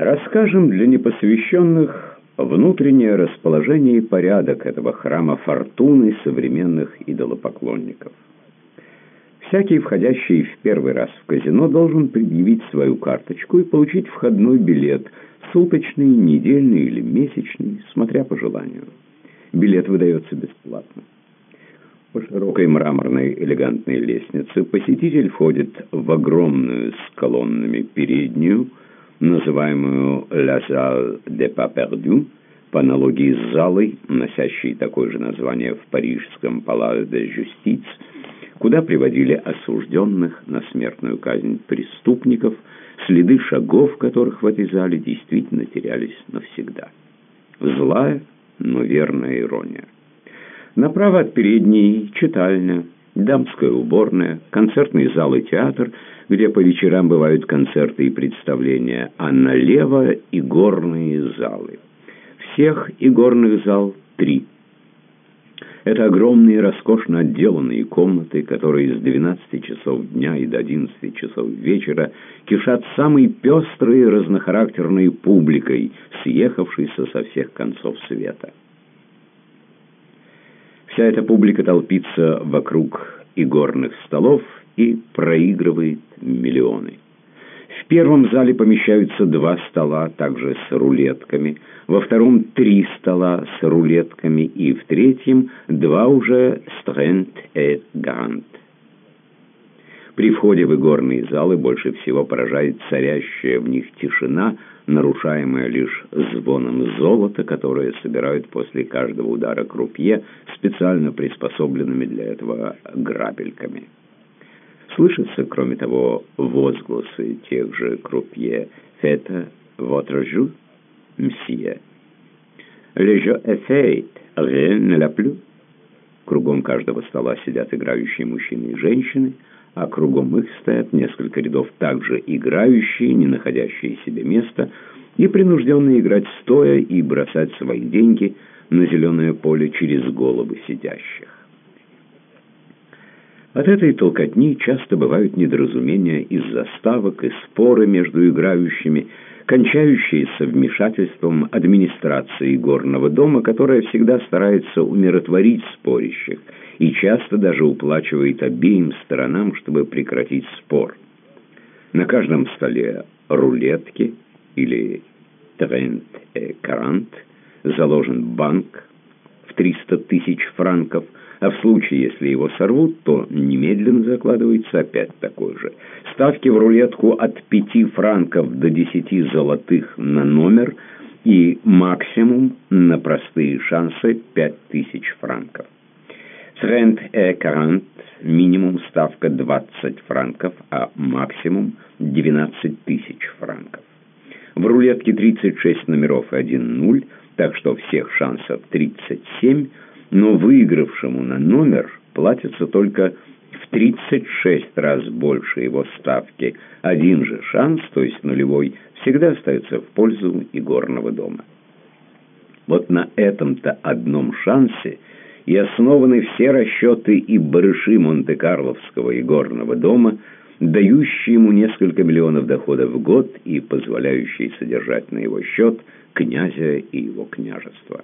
Расскажем для непосвященных внутреннее расположение и порядок этого храма фортуны современных идолопоклонников. Всякий, входящий в первый раз в казино, должен предъявить свою карточку и получить входной билет, суточный, недельный или месячный, смотря по желанию. Билет выдается бесплатно. По широкой мраморной элегантной лестнице посетитель входит в огромную с колоннами переднюю, называемую «La Salle de Pas Perdu», по аналогии с залой, носящей такое же название в парижском «Palais de Justice», куда приводили осужденных на смертную казнь преступников, следы шагов которых в этой зале действительно терялись навсегда. Злая, но верная ирония. Направо от передней читальня, дамская уборная, концертный зал и театр, где по вечерам бывают концерты и представления, а налево игорные залы. Всех игорных зал три. Это огромные, роскошно отделанные комнаты, которые с 12 часов дня и до 11 часов вечера кишат самой пестрой разнохарактерной публикой, съехавшейся со всех концов света. Вся эта публика толпится вокруг игорных столов и проигрывает миллионы. В первом зале помещаются два стола, также с рулетками, во втором три стола с рулетками и в третьем два уже «Стрент и Гант». При входе в игорные залы больше всего поражает царящая в них тишина, нарушаемая лишь звоном золота, которое собирают после каждого удара крупье специально приспособленными для этого грабельками. Слышатся, кроме того, возгласы тех же крупье «Фета, votre jeu, мсье». «Le jeu est fait, rien ne l'a plus». Кругом каждого стола сидят играющие мужчины и женщины, а кругом их стоят несколько рядов также играющие, не находящие себе места, и принужденные играть стоя и бросать свои деньги на зеленое поле через головы сидящих. От этой толкотни часто бывают недоразумения из-за ставок и споры между играющими, кончающиеся вмешательством администрации горного дома, которая всегда старается умиротворить спорящих и часто даже уплачивает обеим сторонам, чтобы прекратить спор. На каждом столе рулетки или трент и карант заложен банк в 300 тысяч франков – а в случае, если его сорвут, то немедленно закладывается опять такой же. Ставки в рулетку от 5 франков до 10 золотых на номер и максимум на простые шансы 5000 франков. Тренд э карант минимум ставка 20 франков, а максимум 12 тысяч франков. В рулетке 36 номеров и 1 нуль, так что всех шансов 37 но выигравшему на номер платится только в 36 раз больше его ставки. Один же шанс, то есть нулевой, всегда остается в пользу игорного дома. Вот на этом-то одном шансе и основаны все расчеты и барыши Монте-Карловского игорного дома, дающие ему несколько миллионов доходов в год и позволяющие содержать на его счет князя и его княжество.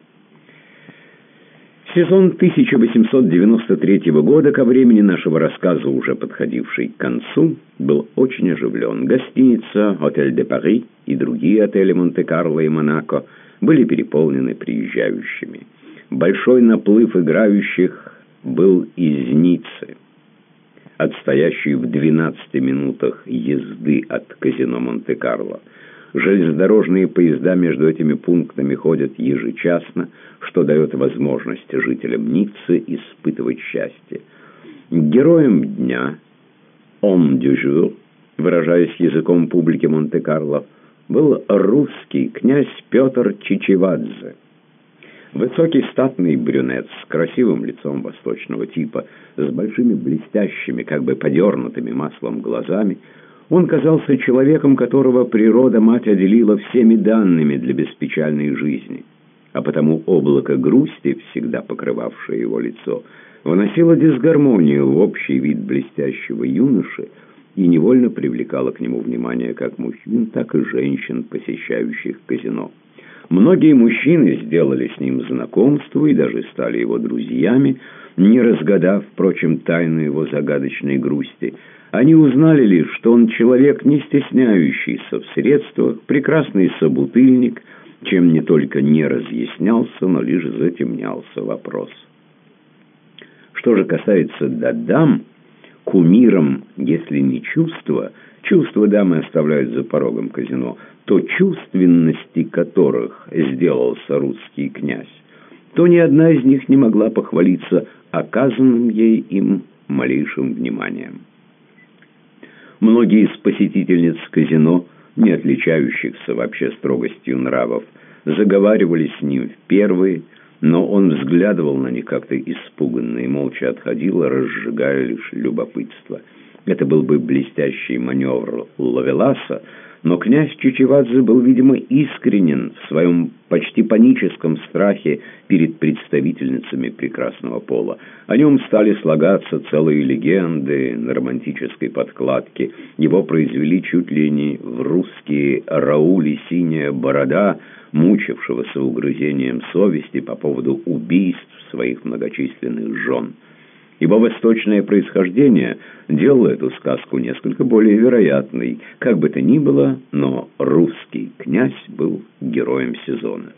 Сезон 1893 года, ко времени нашего рассказа, уже подходивший к концу, был очень оживлен. Гостиница, отель де Пари и другие отели Монте-Карло и Монако были переполнены приезжающими. Большой наплыв играющих был из Ниццы, отстоящей в 12 минутах езды от казино Монте-Карло. Железнодорожные поезда между этими пунктами ходят ежечасно, что дает возможность жителям Ниццы испытывать счастье. Героем дня, «homme du jour», выражаясь языком публики Монте-Карло, был русский князь Петр Чичевадзе. Высокий статный брюнет с красивым лицом восточного типа, с большими блестящими, как бы подернутыми маслом глазами, он казался человеком, которого природа-мать отделила всеми данными для беспечальной жизни, а потому облако грусти, всегда покрывавшее его лицо, вносило дисгармонию в общий вид блестящего юноши и невольно привлекала к нему внимание как мужчин, так и женщин, посещающих казино. Многие мужчины сделали с ним знакомство и даже стали его друзьями, не разгадав, впрочем, тайну его загадочной грусти. Они узнали лишь, что он человек, не стесняющийся в средствах, прекрасный собутыльник, чем не только не разъяснялся, но лишь затемнялся вопрос. Что же касается дадам, кумирам, если не чувства, чувства дамы оставляют за порогом казино, то чувственности которых сделался русский князь, то ни одна из них не могла похвалиться оказанным ей им малейшим вниманием. Многие из посетительниц казино, не отличающихся вообще строгостью нравов, заговаривали с ним в первые, но он взглядывал на них как-то испуганно и молча отходил, разжигая лишь любопытство. Это был бы блестящий маневр Лавеласа, но князь Чичевадзе был, видимо, искренен в своем почти паническом страхе перед представительницами прекрасного пола. О нем стали слагаться целые легенды на романтической подкладке. Его произвели чуть ли не в русские «Раули синяя борода», мучившегося угрызением совести по поводу убийств своих многочисленных жен. Его восточное происхождение делало эту сказку несколько более вероятной. Как бы то ни было, но русский князь был героем сезона.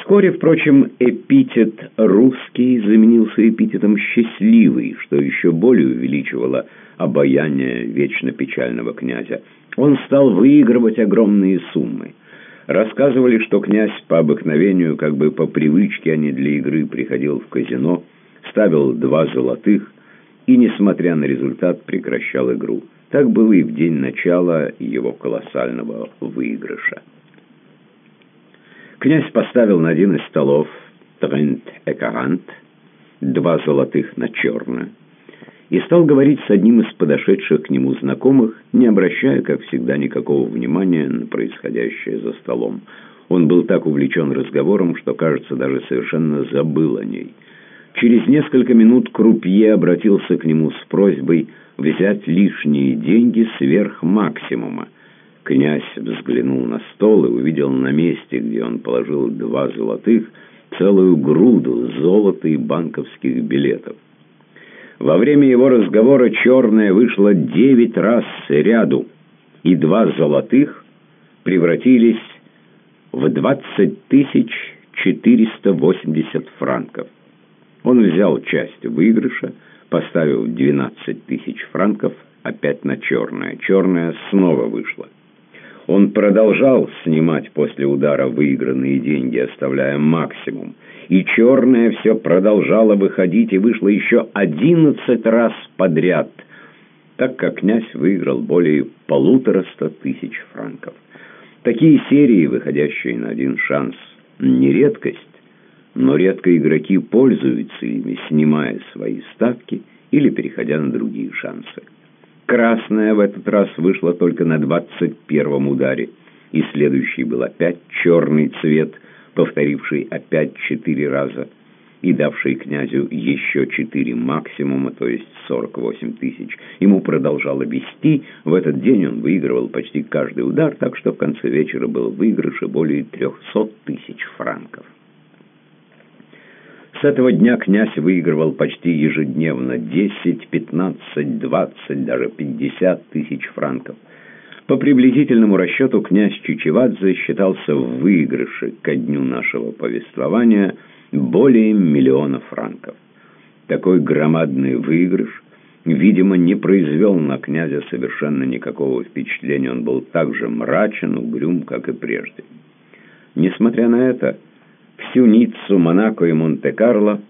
Вскоре, впрочем, эпитет «русский» заменился эпитетом «счастливый», что еще более увеличивало обаяние вечно печального князя. Он стал выигрывать огромные суммы. Рассказывали, что князь по обыкновению, как бы по привычке, а не для игры, приходил в казино – ставил два золотых и, несмотря на результат, прекращал игру. Так было и в день начала его колоссального выигрыша. Князь поставил на один из столов Трент Экарант, два золотых на черное, и стал говорить с одним из подошедших к нему знакомых, не обращая, как всегда, никакого внимания на происходящее за столом. Он был так увлечен разговором, что, кажется, даже совершенно забыл о ней – Через несколько минут крупье обратился к нему с просьбой взять лишние деньги сверх максимума. Князь взглянул на стол и увидел на месте, где он положил два золотых, целую груду золота и банковских билетов. Во время его разговора черная вышла девять раз ряду, и два золотых превратились в двадцать тысяч четыреста восемьдесят франков. Он взял часть выигрыша, поставил 12 тысяч франков опять на черное. Черное снова вышло. Он продолжал снимать после удара выигранные деньги, оставляя максимум. И черное все продолжало выходить и вышло еще одиннадцать раз подряд, так как князь выиграл более полутораста тысяч франков. Такие серии, выходящие на один шанс, не редкость, но редко игроки пользуются ими, снимая свои ставки или переходя на другие шансы. Красная в этот раз вышла только на 21-м ударе, и следующий был опять черный цвет, повторивший опять четыре раза и давший князю еще четыре максимума, то есть 48 тысяч. Ему продолжало вести, в этот день он выигрывал почти каждый удар, так что в конце вечера был выигрыш более 300 тысяч франков. С этого дня князь выигрывал почти ежедневно 10, 15, 20, даже 50 тысяч франков. По приблизительному расчету князь Чичевадзе считался в выигрыше ко дню нашего повествования более миллиона франков. Такой громадный выигрыш, видимо, не произвел на князя совершенно никакого впечатления. Он был так же мрачен, угрюм, как и прежде. Несмотря на это, всю Ниццу, Монако и Монте-Карло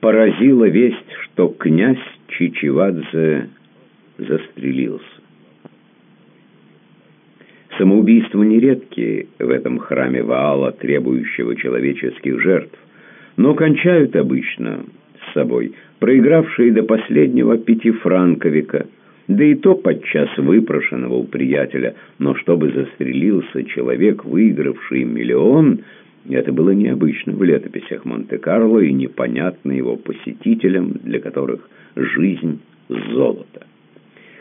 поразила весть, что князь Чичевадзе застрелился. Самоубийства нередки в этом храме Ваала, требующего человеческих жертв, но кончают обычно с собой проигравшие до последнего пятифранковика, да и то подчас выпрошенного у приятеля, но чтобы застрелился человек, выигравший миллион – это было необычно в летописях Монте-Карло и непонятно его посетителям, для которых жизнь – золото.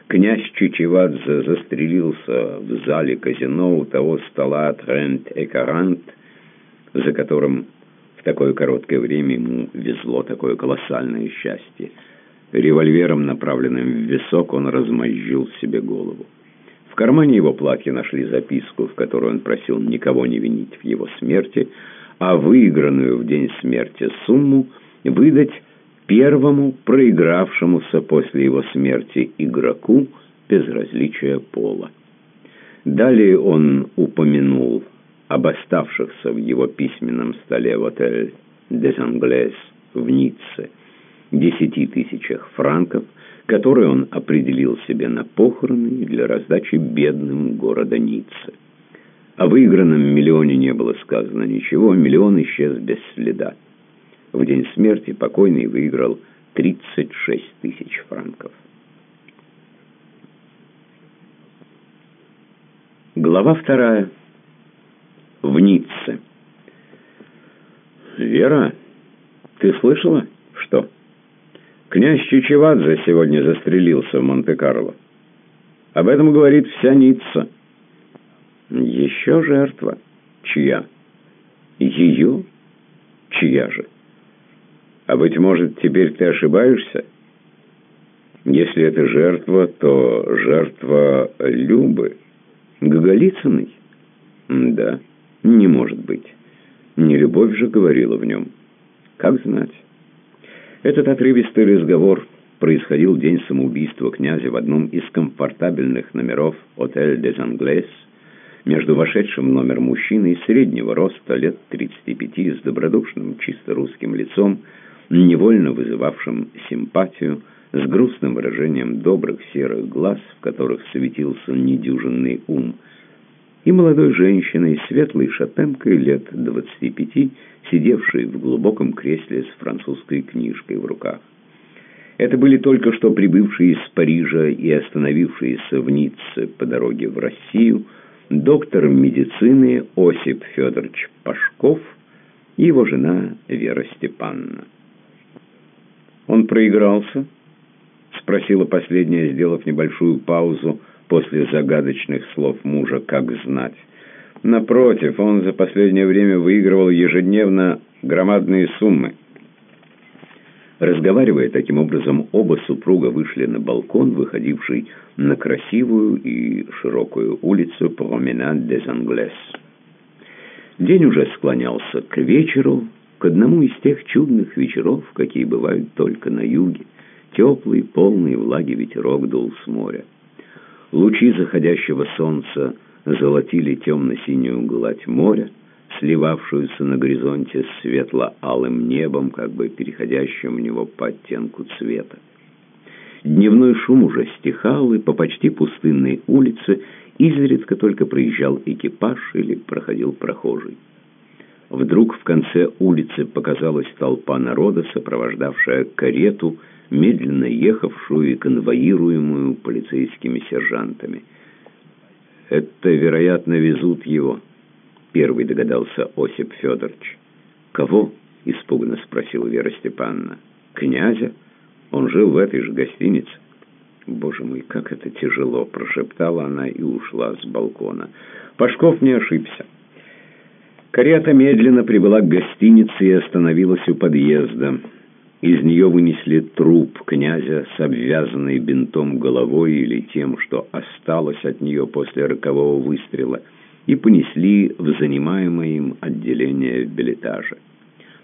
Князь Чичевадзе застрелился в зале казино у того стола Трент и Карант, за которым в такое короткое время ему везло такое колоссальное счастье. Револьвером, направленным в висок, он размозжил себе голову. Кармане его платья нашли записку, в которой он просил никого не винить в его смерти, а выигранную в день смерти сумму выдать первому проигравшемуся после его смерти игроку безразличия пола. Далее он упомянул об оставшихся в его письменном столе в отель «Дес Англес» в Ницце десяти тысячах франков, которые он определил себе на похороны для раздачи бедным города Ницце. О выигранном миллионе не было сказано ничего, миллион исчез без следа. В день смерти покойный выиграл 36 тысяч франков. Глава вторая. В Ницце. «Вера, ты слышала, что?» «Князь Чичевадзе сегодня застрелился в Монте-Карло. Об этом говорит вся Ницца». «Еще жертва. Чья?» «Ее? Чья же?» А быть может, теперь ты ошибаешься? Если это жертва, то жертва Любы. Гоголицыной? Да, не может быть. Не любовь же говорила в нем. Как знать. Этот отрывистый разговор происходил день самоубийства князя в одном из комфортабельных номеров «Отель des Anglais», между вошедшим номер мужчиной среднего роста, лет 35, с добродушным, чисто русским лицом, невольно вызывавшим симпатию, с грустным выражением добрых серых глаз, в которых светился недюжинный ум, и молодой женщиной, светлой шатенкой лет двадцати пяти, сидевшей в глубоком кресле с французской книжкой в руках. Это были только что прибывшие из Парижа и остановившиеся в Ницце по дороге в Россию доктор медицины Осип Федорович Пашков и его жена Вера Степановна. «Он проигрался?» — спросила последняя, сделав небольшую паузу после загадочных слов мужа «как знать». Напротив, он за последнее время выигрывал ежедневно громадные суммы. Разговаривая таким образом, оба супруга вышли на балкон, выходивший на красивую и широкую улицу Променад des Anglais. День уже склонялся к вечеру, к одному из тех чудных вечеров, какие бывают только на юге. Теплый, полный влаги ветерок дул с моря. Лучи заходящего солнца золотили темно-синюю гладь моря, сливавшуюся на горизонте с светло-алым небом, как бы переходящим в него по оттенку цвета. Дневной шум уже стихал, и по почти пустынной улице изредка только проезжал экипаж или проходил прохожий. Вдруг в конце улицы показалась толпа народа, сопровождавшая карету, медленно ехавшую и конвоируемую полицейскими сержантами. «Это, вероятно, везут его», — первый догадался Осип Федорович. «Кого?» — испуганно спросила Вера Степановна. «Князя? Он жил в этой же гостинице». «Боже мой, как это тяжело!» — прошептала она и ушла с балкона. Пашков не ошибся. Карета медленно прибыла к гостинице и остановилась у подъезда. Из нее вынесли труп князя с обвязанной бинтом головой или тем, что осталось от нее после рокового выстрела, и понесли в занимаемое им отделение в билетаже.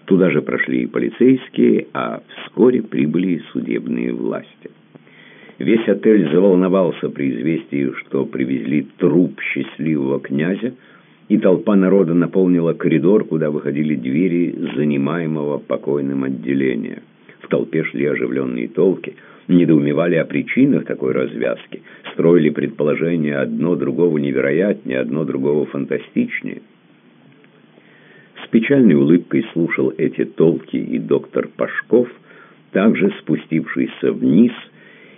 Туда же прошли и полицейские, а вскоре прибыли и судебные власти. Весь отель заволновался при известии, что привезли труп счастливого князя, и толпа народа наполнила коридор, куда выходили двери занимаемого покойным отделения. В толпе шли оживленные толки, недоумевали о причинах такой развязки, строили предположения одно другого невероятнее, одно другого фантастичнее. С печальной улыбкой слушал эти толки и доктор Пашков, также спустившийся вниз –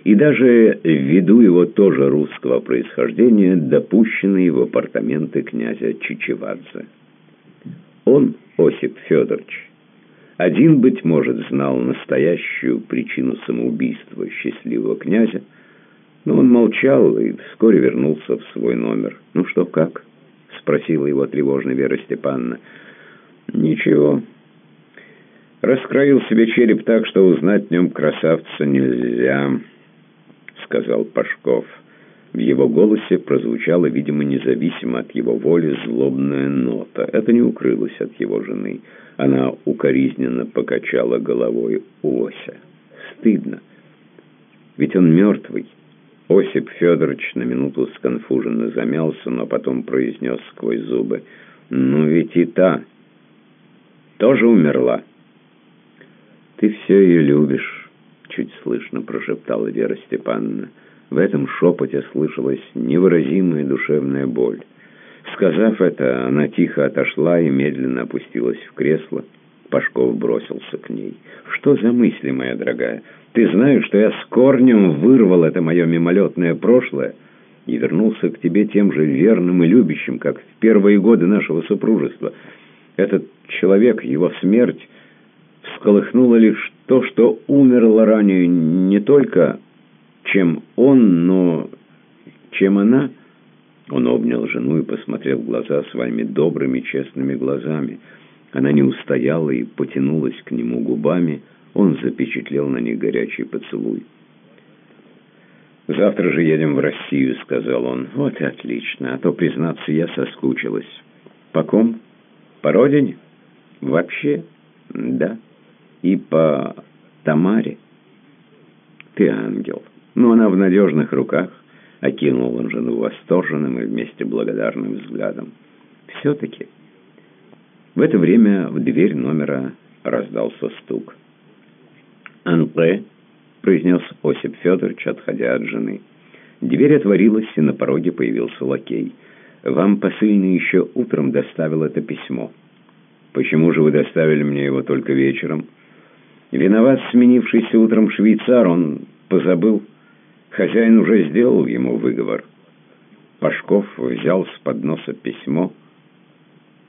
и даже ввиду его тоже русского происхождения, допущенный в апартаменты князя Чичевадзе. Он, Осип Федорович, один, быть может, знал настоящую причину самоубийства счастливого князя, Но он молчал и вскоре вернулся в свой номер. «Ну что, как?» — спросила его тревожно Вера Степановна. «Ничего. Раскроил себе череп так, что узнать в нем красавца нельзя», — сказал Пашков. В его голосе прозвучала, видимо, независимо от его воли, злобная нота. Это не укрылось от его жены. Она укоризненно покачала головой Ося. «Стыдно. Ведь он мертвый». Осип Федорович на минуту сконфуженно замялся, но потом произнес сквозь зубы. «Ну ведь и та тоже умерла». «Ты все ее любишь», — чуть слышно прошептала Вера Степановна. В этом шепоте слышалась невыразимая душевная боль. Сказав это, она тихо отошла и медленно опустилась в кресло. Пашков бросился к ней. «Что за мысли, моя дорогая? Ты знаешь, что я с корнем вырвал это мое мимолетное прошлое и вернулся к тебе тем же верным и любящим, как в первые годы нашего супружества. Этот человек, его смерть, всколыхнула лишь то, что умерло ранее не только чем он, но чем она. Он обнял жену и посмотрел в глаза своими добрыми, честными глазами. Она не устояла и потянулась к нему губами. Он запечатлел на них горячий поцелуй. «Завтра же едем в Россию», — сказал он. «Вот и отлично, а то, признаться, я соскучилась». «По ком? По родине?» «Вообще?» «Да. И по Тамаре?» «Ты ангел». Но она в надежных руках, окинул он жену восторженным и вместе благодарным взглядом. Все-таки. В это время в дверь номера раздался стук. «Анпре», — произнес Осип Федорович, отходя от жены. Дверь отворилась, и на пороге появился лакей. «Вам посыльный еще утром доставил это письмо. Почему же вы доставили мне его только вечером?» «Виноват сменившийся утром швейцар, он позабыл». Хозяин уже сделал ему выговор. Пашков взял с подноса письмо,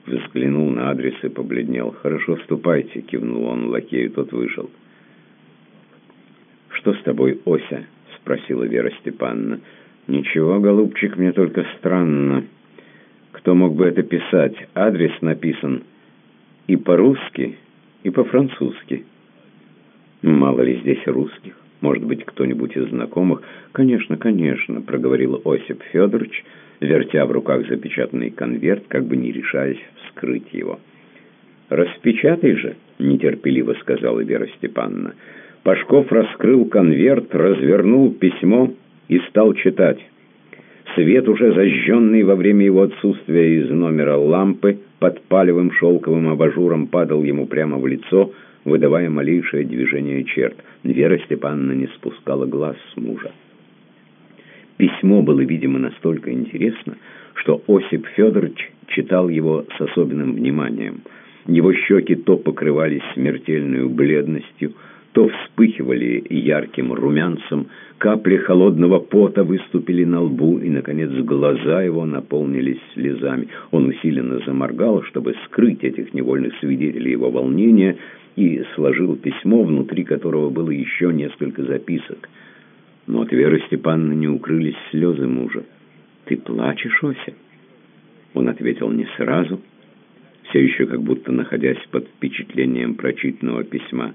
взглянул на адрес и побледнел. «Хорошо, ступайте», — кивнул он лакею, тот вышел. «Что с тобой, Ося?» — спросила Вера Степановна. «Ничего, голубчик, мне только странно. Кто мог бы это писать? Адрес написан и по-русски, и по-французски. Мало ли здесь русских». Может быть, кто-нибудь из знакомых? Конечно, конечно, проговорил Осип Федорович, вертя в руках запечатанный конверт, как бы не решаясь вскрыть его. «Распечатай же», — нетерпеливо сказала Вера Степановна. Пашков раскрыл конверт, развернул письмо и стал читать. Свет, уже зажженный во время его отсутствия из номера лампы, под палевым шелковым абажуром падал ему прямо в лицо — выдавая малейшее движение черт. Вера Степановна не спускала глаз с мужа. Письмо было, видимо, настолько интересно, что Осип Федорович читал его с особенным вниманием. Его щеки то покрывались смертельной бледностью, то вспыхивали ярким румянцем, капли холодного пота выступили на лбу, и, наконец, глаза его наполнились слезами. Он усиленно заморгал, чтобы скрыть этих невольных свидетелей его волнения, и сложил письмо, внутри которого было еще несколько записок. Но от Веры Степановны не укрылись слезы мужа. «Ты плачешь, Ося?» Он ответил не сразу, все еще как будто находясь под впечатлением прочитанного письма.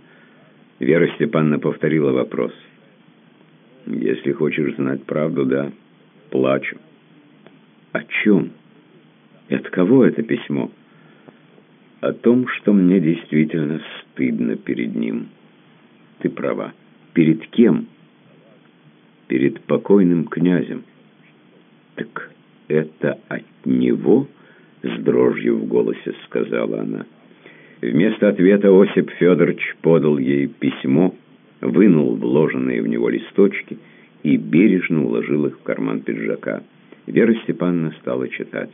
Вера Степановна повторила вопрос. «Если хочешь знать правду, да, плачу». «О чем? И от кого это письмо?» «О том, что мне действительно стыдно перед ним. Ты права. Перед кем? Перед покойным князем. Так это от него? С дрожью в голосе сказала она. Вместо ответа Осип Федорович подал ей письмо, вынул вложенные в него листочки и бережно уложил их в карман пиджака. Вера Степановна стала читать.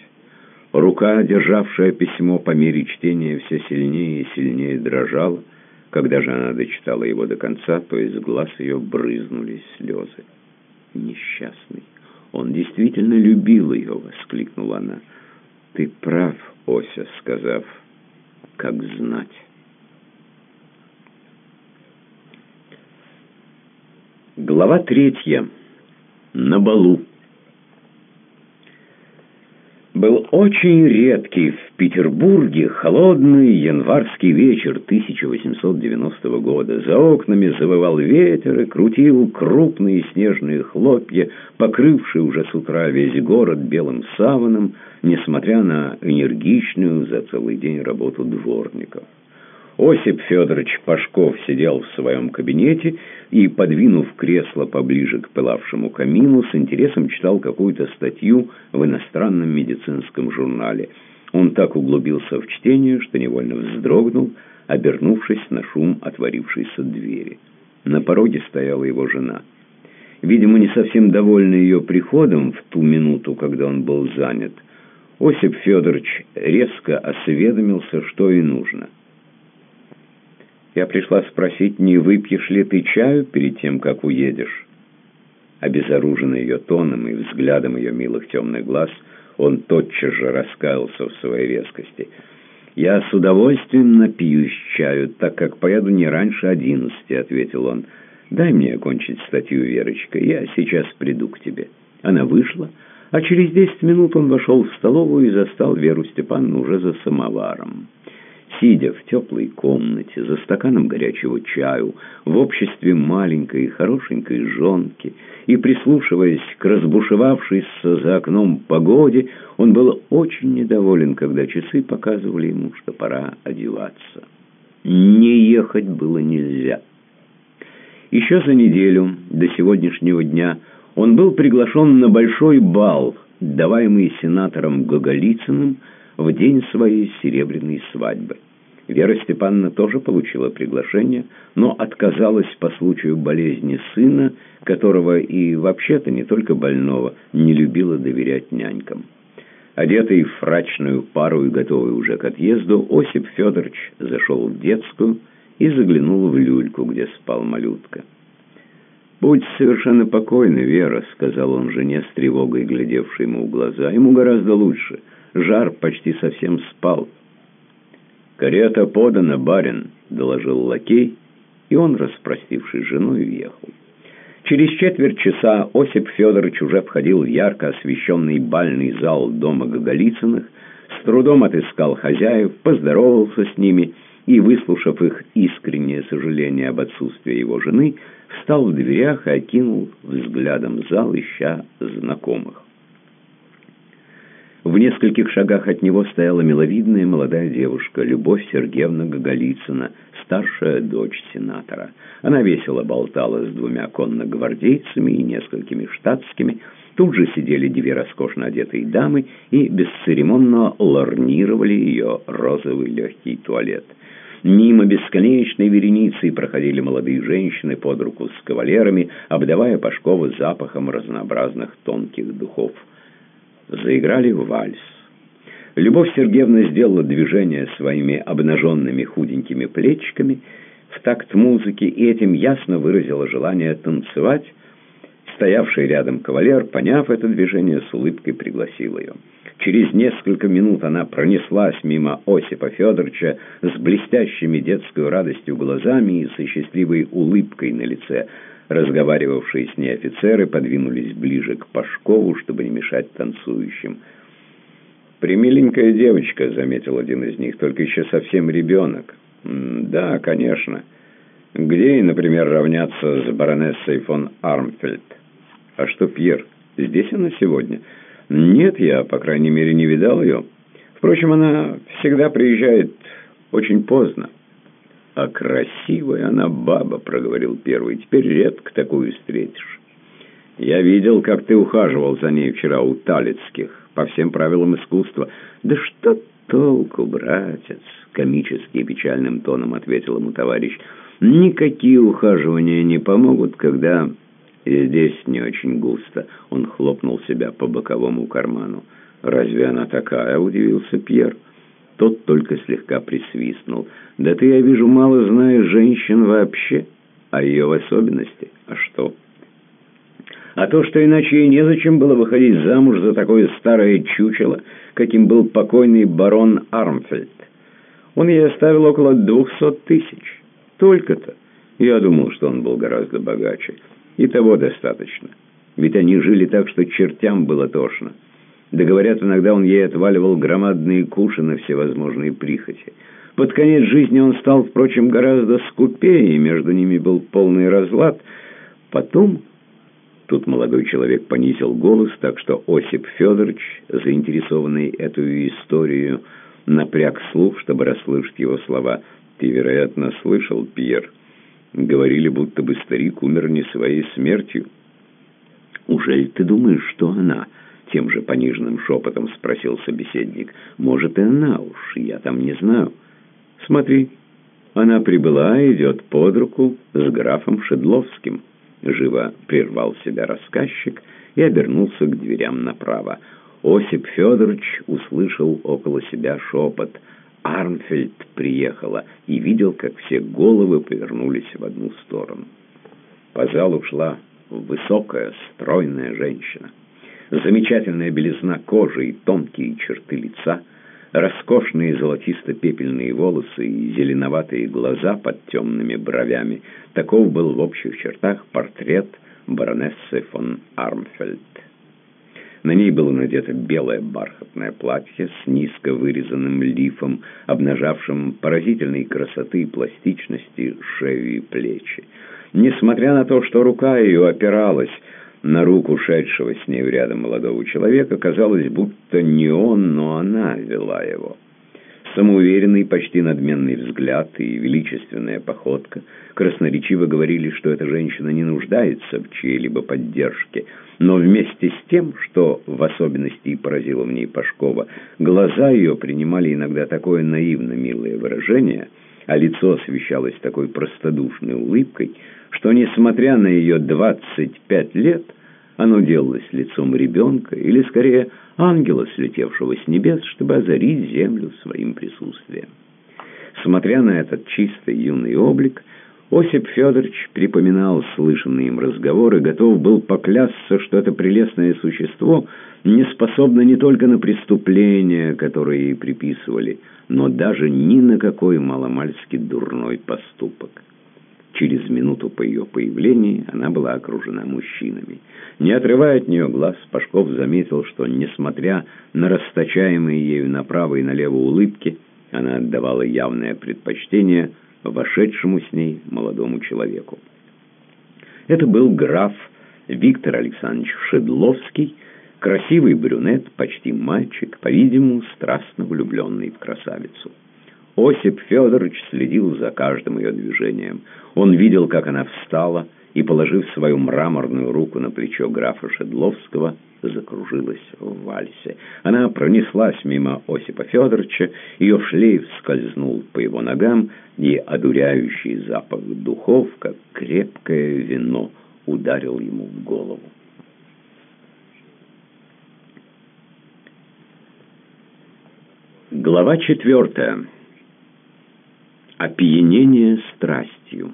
Рука, державшая письмо по мере чтения, все сильнее и сильнее дрожала. Когда же она дочитала его до конца, то из глаз ее брызнули слезы. «Несчастный! Он действительно любил ее!» — воскликнула она. «Ты прав, Ося», — сказав, «как знать». Глава третья. на балу. Был очень редкий в Петербурге холодный январский вечер 1890 года. За окнами завывал ветер и крутил крупные снежные хлопья, покрывшие уже с утра весь город белым саваном, несмотря на энергичную за целый день работу дворников. Осип Федорович Пашков сидел в своем кабинете и, подвинув кресло поближе к пылавшему камину, с интересом читал какую-то статью в иностранном медицинском журнале. Он так углубился в чтение, что невольно вздрогнул, обернувшись на шум отворившейся двери. На пороге стояла его жена. Видимо, не совсем довольный ее приходом в ту минуту, когда он был занят, Осип Федорович резко осведомился, что и нужно — я пришла спросить, не выпьешь ли ты чаю перед тем, как уедешь?» Обезоруженный ее тоном и взглядом ее милых темных глаз, он тотчас же раскаялся в своей резкости. «Я с удовольствием напьюсь чаю, так как поеду не раньше одиннадцати», — ответил он. «Дай мне окончить статью, Верочка, я сейчас приду к тебе». Она вышла, а через десять минут он вошел в столовую и застал Веру Степановну уже за самоваром. Сидя в теплой комнате, за стаканом горячего чаю, в обществе маленькой хорошенькой жонки, и прислушиваясь к разбушевавшейся за окном погоде, он был очень недоволен, когда часы показывали ему, что пора одеваться. Не ехать было нельзя. Еще за неделю до сегодняшнего дня он был приглашен на большой бал, даваемый сенатором Гоголицыным в день своей серебряной свадьбы. Вера Степановна тоже получила приглашение, но отказалась по случаю болезни сына, которого и вообще-то не только больного не любила доверять нянькам. Одетый в фрачную пару и готовый уже к отъезду, Осип Федорович зашел в детскую и заглянул в люльку, где спал малютка. «Будь совершенно покойна, Вера», — сказал он жене с тревогой, глядевшей ему в глаза. «Ему гораздо лучше. Жар почти совсем спал». «Карета подана, барин», — доложил лакей, и он, распростившись с женой, уехал. Через четверть часа Осип Федорович уже входил в ярко освещенный бальный зал дома Гоголицыных, с трудом отыскал хозяев, поздоровался с ними и, выслушав их искреннее сожаление об отсутствии его жены, встал в дверях и окинул взглядом зал, ища знакомых. В нескольких шагах от него стояла миловидная молодая девушка, Любовь Сергеевна Гоголицына, старшая дочь сенатора. Она весело болтала с двумя конногвардейцами и несколькими штатскими. Тут же сидели две роскошно одетые дамы и бесцеремонно лорнировали ее розовый легкий туалет. Мимо бесконечной вереницы проходили молодые женщины под руку с кавалерами, обдавая Пашкова запахом разнообразных тонких духов заиграли в вальс. Любовь Сергеевна сделала движение своими обнаженными худенькими плечиками в такт музыки и этим ясно выразила желание танцевать. Стоявший рядом кавалер, поняв это движение, с улыбкой пригласил ее. Через несколько минут она пронеслась мимо Осипа Федоровича с блестящими детской радостью глазами и со счастливой улыбкой на лице – Разговаривавшие с ней офицеры подвинулись ближе к Пашкову, чтобы не мешать танцующим. «Примиленькая девочка», — заметил один из них, — «только еще совсем ребенок». «Да, конечно. Где ей, например, равняться с баронессой фон Армфельд?» «А что, Пьер, здесь она сегодня?» «Нет, я, по крайней мере, не видал ее. Впрочем, она всегда приезжает очень поздно». «А красивая она баба», — проговорил первый. «Теперь редко такую встретишь. Я видел, как ты ухаживал за ней вчера у Талицких, по всем правилам искусства. Да что толку, братец?» — комически и печальным тоном ответил ему товарищ. «Никакие ухаживания не помогут, когда здесь не очень густо». Он хлопнул себя по боковому карману. «Разве она такая?» — удивился Пьер. Тот только слегка присвистнул. «Да ты, я вижу, мало знаешь женщин вообще, а ее в особенности. А что?» «А то, что иначе ей незачем было выходить замуж за такое старое чучело, каким был покойный барон Армфельд. Он ей оставил около двухсот тысяч. Только-то. Я думал, что он был гораздо богаче. И того достаточно. Ведь они жили так, что чертям было тошно. Да говорят, иногда он ей отваливал громадные куши на всевозможные прихоти. Под конец жизни он стал, впрочем, гораздо скупее, и между ними был полный разлад. Потом... Тут молодой человек понизил голос, так что Осип Федорович, заинтересованный эту историю, напряг слух, чтобы расслышать его слова. «Ты, вероятно, слышал, Пьер. Говорили, будто бы старик умер не своей смертью». «Ужель ты думаешь, что она?» Тем же пониженным шепотом спросил собеседник. «Может, и она уж, я там не знаю». «Смотри, она прибыла идет под руку с графом Шедловским». Живо прервал себя рассказчик и обернулся к дверям направо. Осип Федорович услышал около себя шепот. Армфельд приехала и видел, как все головы повернулись в одну сторону. По залу шла высокая, стройная женщина. Замечательная белизна кожи и тонкие черты лица, роскошные золотисто-пепельные волосы и зеленоватые глаза под темными бровями. Таков был в общих чертах портрет баронессы фон Армфельд. На ней было надето белое бархатное платье с низко вырезанным лифом, обнажавшим поразительной красоты и пластичности шею и плечи. Несмотря на то, что рука ее опиралась на руку шедшего с ней рядом молодого человека, казалось, будто не он, но она вела его. Самоуверенный, почти надменный взгляд и величественная походка красноречиво говорили, что эта женщина не нуждается в чьей-либо поддержке. Но вместе с тем, что в особенности и поразило в ней Пашкова, глаза ее принимали иногда такое наивно милое выражение, а лицо освещалось такой простодушной улыбкой, что, несмотря на ее 25 лет, оно делалось лицом ребенка, или, скорее, ангела, слетевшего с небес, чтобы озарить землю своим присутствием. Смотря на этот чистый юный облик, Осип Федорович припоминал слышанные им разговоры, готов был поклясться, что это прелестное существо не способно не только на преступления, которые ей приписывали, но даже ни на какой маломальски дурной поступок. Через минуту по ее появлении она была окружена мужчинами. Не отрывая от нее глаз, Пашков заметил, что, несмотря на расточаемые ею направо и налево улыбки, она отдавала явное предпочтение вошедшему с ней молодому человеку. Это был граф Виктор Александрович Шедловский, красивый брюнет, почти мальчик, по-видимому, страстно влюбленный в красавицу. Осип Федорович следил за каждым ее движением. Он видел, как она встала и, положив свою мраморную руку на плечо графа Шедловского, закружилась в вальсе. Она пронеслась мимо Осипа Федоровича, ее шлейф скользнул по его ногам, и одуряющий запах духов, как крепкое вино, ударил ему в голову. Глава четвертая. Опьянение страстью.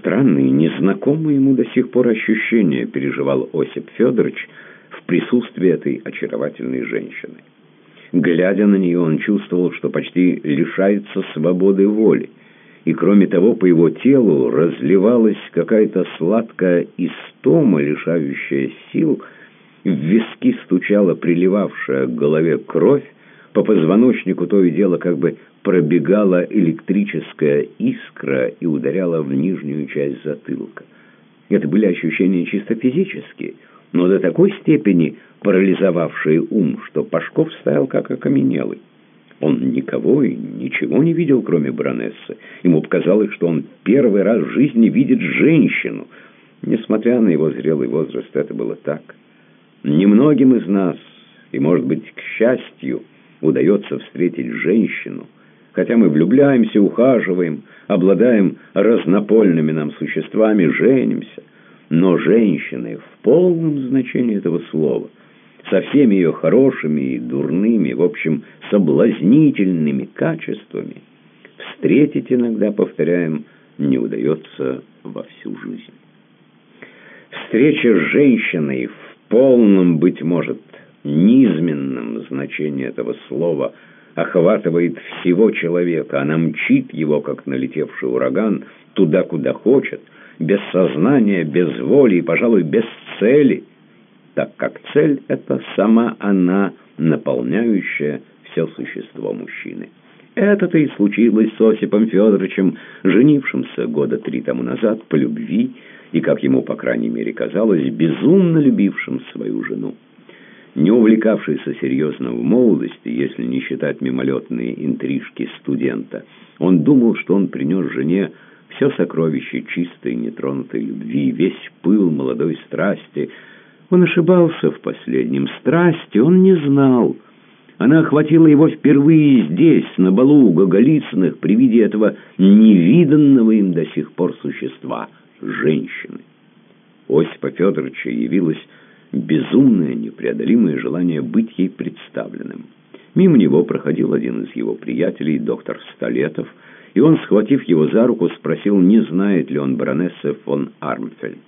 Странные, незнакомые ему до сих пор ощущения переживал Осип Федорович в присутствии этой очаровательной женщины. Глядя на нее, он чувствовал, что почти лишается свободы воли, и кроме того, по его телу разливалась какая-то сладкая истома, лишающая сил, в виски стучала приливавшая к голове кровь, по позвоночнику то и дело как бы пробегала электрическая искра и ударяла в нижнюю часть затылка. Это были ощущения чисто физические, но до такой степени парализовавшие ум, что Пашков стоял как окаменелый. Он никого и ничего не видел, кроме баронессы. Ему показалось, что он первый раз в жизни видит женщину. Несмотря на его зрелый возраст, это было так. Немногим из нас, и, может быть, к счастью, удается встретить женщину, хотя мы влюбляемся, ухаживаем, обладаем разнопольными нам существами, женимся, но женщины в полном значении этого слова, со всеми ее хорошими и дурными, в общем, соблазнительными качествами, встретить иногда, повторяем, не удается во всю жизнь. Встреча с женщиной в полном, быть может, низменном значении этого слова охватывает всего человека. Она мчит его, как налетевший ураган, туда, куда хочет, без сознания, без воли и, пожалуй, без цели, так как цель — это сама она, наполняющая все существо мужчины. Это-то и случилось с Осипом Федоровичем, женившимся года три тому назад по любви и, как ему, по крайней мере, казалось, безумно любившим свою жену не увлекавшийся серьезно в молодости, если не считать мимолетные интрижки студента, он думал, что он принес жене все сокровище чистой, нетронутой любви, весь пыл молодой страсти. Он ошибался в последнем страсти, он не знал. Она охватила его впервые здесь, на балу у Гоголицыных, при виде этого невиданного им до сих пор существа — женщины. Осипа Федоровича явилась безумное, непреодолимое желание быть ей представленным. Мимо него проходил один из его приятелей, доктор Столетов, и он, схватив его за руку, спросил, не знает ли он баронессы фон Армфельд.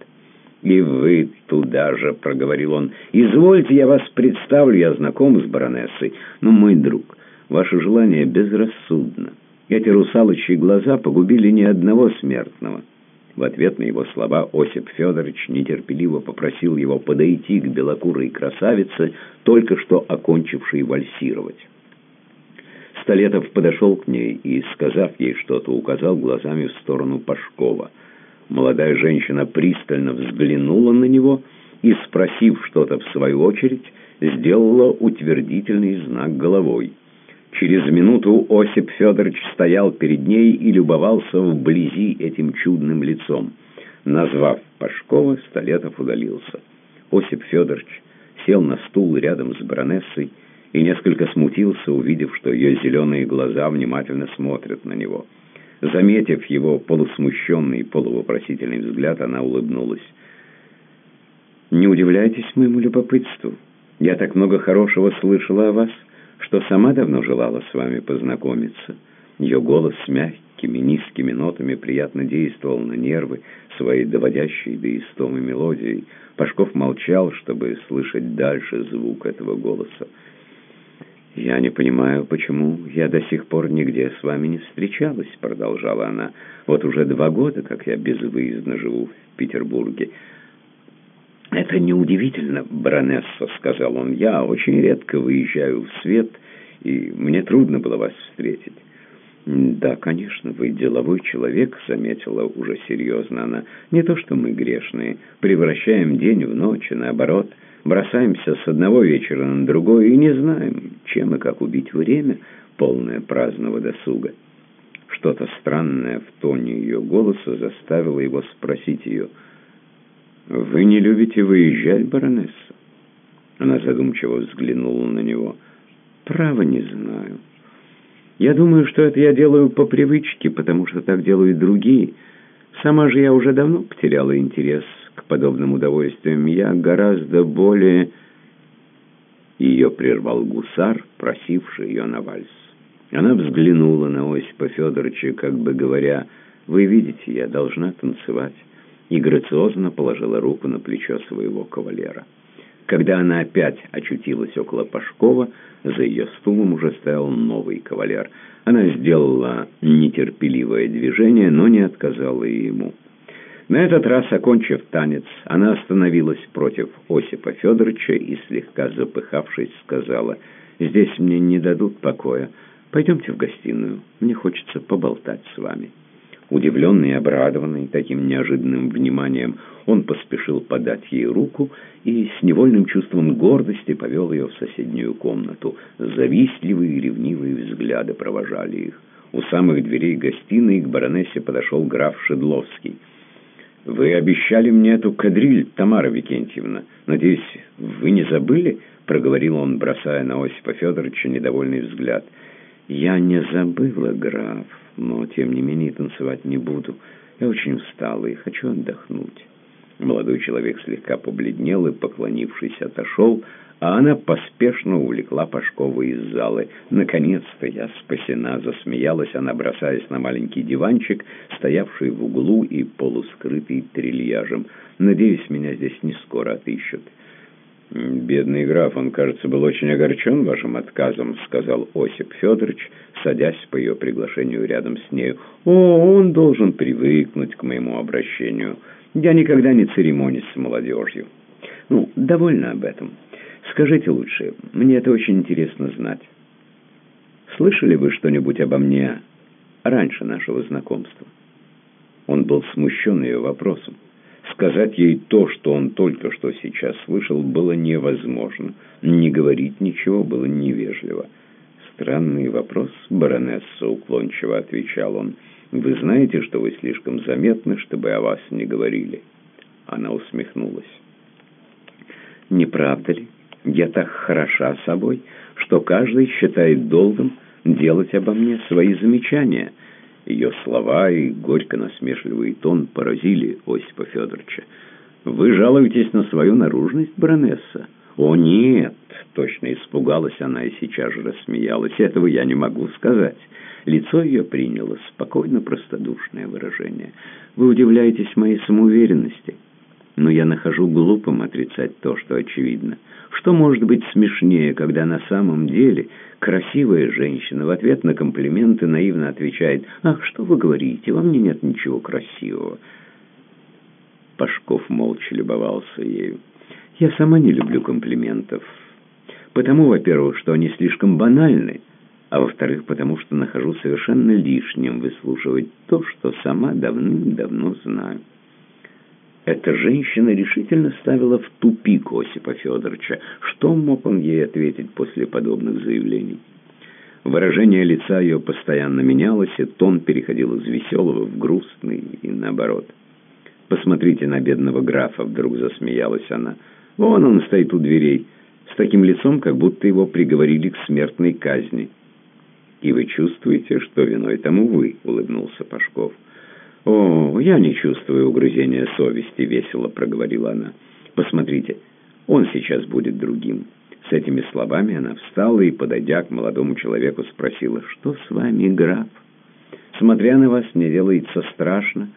«И вы туда же», — проговорил он. «Извольте, я вас представлю, я знаком с баронессой. Но, мой друг, ваше желание безрассудно. Эти русалочьи глаза погубили ни одного смертного». В ответ на его слова Осип Федорович нетерпеливо попросил его подойти к белокурой красавице, только что окончившей вальсировать. Столетов подошел к ней и, сказав ей что-то, указал глазами в сторону Пашкова. Молодая женщина пристально взглянула на него и, спросив что-то в свою очередь, сделала утвердительный знак головой. Через минуту Осип Федорович стоял перед ней и любовался вблизи этим чудным лицом. Назвав Пашкова, Столетов удалился. Осип Федорович сел на стул рядом с баронессой и несколько смутился, увидев, что ее зеленые глаза внимательно смотрят на него. Заметив его полусмущенный и полувопросительный взгляд, она улыбнулась. «Не удивляйтесь моему любопытству. Я так много хорошего слышала о вас» что сама давно желала с вами познакомиться. Ее голос с мягкими, низкими нотами приятно действовал на нервы своей доводящей до истомы мелодией. Пашков молчал, чтобы слышать дальше звук этого голоса. «Я не понимаю, почему я до сих пор нигде с вами не встречалась», — продолжала она. «Вот уже два года, как я безвыездно живу в Петербурге». «Это неудивительно, баронесса», — сказал он. «Я очень редко выезжаю в свет, и мне трудно было вас встретить». «Да, конечно, вы деловой человек», — заметила уже серьезно она. «Не то, что мы грешные. Превращаем день в ночь, и наоборот, бросаемся с одного вечера на другой и не знаем, чем и как убить время, полное праздного досуга». Что-то странное в тоне ее голоса заставило его спросить ее — «Вы не любите выезжать, баронесса?» Она задумчиво взглянула на него. «Право не знаю. Я думаю, что это я делаю по привычке, потому что так делают другие. Сама же я уже давно потеряла интерес к подобным удовольствиям. Я гораздо более...» Ее прервал гусар, просивший ее на вальс. Она взглянула на Осипа Федоровича, как бы говоря, «Вы видите, я должна танцевать» и грациозно положила руку на плечо своего кавалера. Когда она опять очутилась около Пашкова, за ее стулом уже стоял новый кавалер. Она сделала нетерпеливое движение, но не отказала ему. На этот раз, окончив танец, она остановилась против Осипа Федоровича и, слегка запыхавшись, сказала, «Здесь мне не дадут покоя. Пойдемте в гостиную. Мне хочется поболтать с вами». Удивленный и обрадованный таким неожиданным вниманием, он поспешил подать ей руку и с невольным чувством гордости повел ее в соседнюю комнату. Завистливые и ревнивые взгляды провожали их. У самых дверей гостиной к баронессе подошел граф Шедловский. «Вы обещали мне эту кадриль, Тамара Викентьевна. Надеюсь, вы не забыли?» — проговорил он, бросая на Осипа Федоровича недовольный взгляд. «Я не забыла, граф» но, тем не менее, танцевать не буду. Я очень устала и хочу отдохнуть». Молодой человек слегка побледнел и, поклонившись, отошел, а она поспешно увлекла Пашкова из залы. «Наконец-то я спасена!» — засмеялась она, бросаясь на маленький диванчик, стоявший в углу и полускрытый трильяжем. «Надеюсь, меня здесь не скоро отыщут». «Бедный граф, он, кажется, был очень огорчен вашим отказом», — сказал Осип Федорович, садясь по ее приглашению рядом с нею. «О, он должен привыкнуть к моему обращению. Я никогда не церемонюсь с молодежью». «Ну, довольно об этом. Скажите лучше, мне это очень интересно знать. Слышали вы что-нибудь обо мне раньше нашего знакомства?» Он был смущен ее вопросом. Сказать ей то, что он только что сейчас слышал, было невозможно. Не говорить ничего было невежливо. «Странный вопрос, баронесса», — уклончиво отвечал он. «Вы знаете, что вы слишком заметны, чтобы о вас не говорили?» Она усмехнулась. «Не правда ли? Я так хороша собой, что каждый считает долгом делать обо мне свои замечания». Ее слова и горько-насмешливый тон поразили Осипа Федоровича. «Вы жалуетесь на свою наружность, баронесса?» «О, нет!» — точно испугалась она и сейчас же рассмеялась. «Этого я не могу сказать». Лицо ее приняло спокойно простодушное выражение. «Вы удивляетесь моей самоуверенности?» Но я нахожу глупым отрицать то, что очевидно. Что может быть смешнее, когда на самом деле красивая женщина в ответ на комплименты наивно отвечает «Ах, что вы говорите, во мне нет ничего красивого». Пашков молча любовался ею. «Я сама не люблю комплиментов. Потому, во-первых, что они слишком банальны, а во-вторых, потому что нахожу совершенно лишним выслушивать то, что сама давным-давно знаю». Эта женщина решительно ставила в тупик Осипа Федоровича. Что мог он ей ответить после подобных заявлений? Выражение лица ее постоянно менялось, и тон переходил из веселого в грустный и наоборот. «Посмотрите на бедного графа», — вдруг засмеялась она. «Вон он стоит у дверей, с таким лицом, как будто его приговорили к смертной казни». «И вы чувствуете, что виной тому вы», — улыбнулся Пашков. «О, я не чувствую угрызения совести», — весело проговорила она. «Посмотрите, он сейчас будет другим». С этими словами она встала и, подойдя к молодому человеку, спросила, «Что с вами, граф? Смотря на вас, мне делается страшно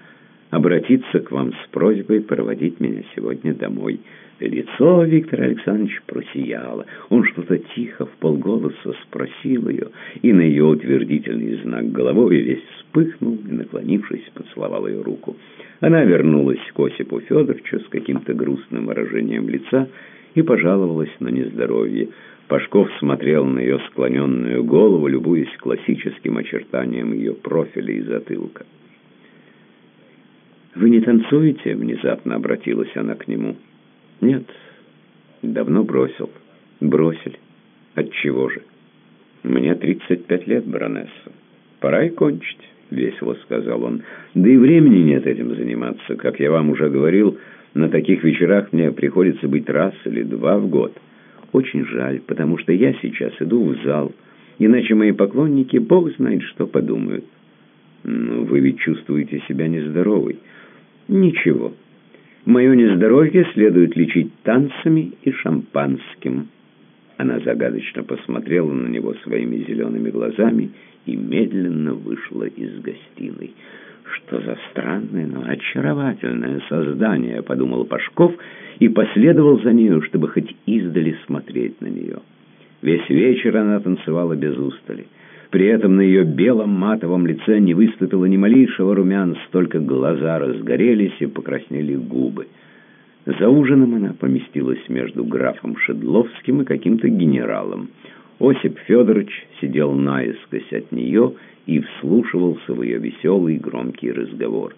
обратиться к вам с просьбой проводить меня сегодня домой». Лицо Виктора Александровича просияло. Он что-то тихо, в полголоса спросил ее, и на ее утвердительный знак головой весь вспыхнул и, наклонившись, поцеловал ее руку. Она вернулась к Осипу Федоровичу с каким-то грустным выражением лица и пожаловалась на нездоровье. Пашков смотрел на ее склоненную голову, любуясь классическим очертанием ее профиля и затылка. «Вы не танцуете?» — внезапно обратилась она к нему. Нет, давно бросил. Бросили. От чего же? Мне 35 лет, баронесса. Пора и кончить, весело сказал он. Да и времени нет этим заниматься. Как я вам уже говорил, на таких вечерах мне приходится быть раз или два в год. Очень жаль, потому что я сейчас иду в зал. Иначе мои поклонники, бог знает, что подумают. Но вы ведь чувствуете себя нездоровой. Ничего. Мое нездоровье следует лечить танцами и шампанским». Она загадочно посмотрела на него своими зелеными глазами и медленно вышла из гостиной. «Что за странное, но очаровательное создание!» — подумал Пашков и последовал за нею, чтобы хоть издали смотреть на нее. Весь вечер она танцевала без устали. При этом на ее белом матовом лице не выступило ни малейшего румянца, только глаза разгорелись и покраснели губы. За ужином она поместилась между графом Шедловским и каким-то генералом. Осип Федорович сидел наискось от нее и вслушивался в ее веселый громкий разговор.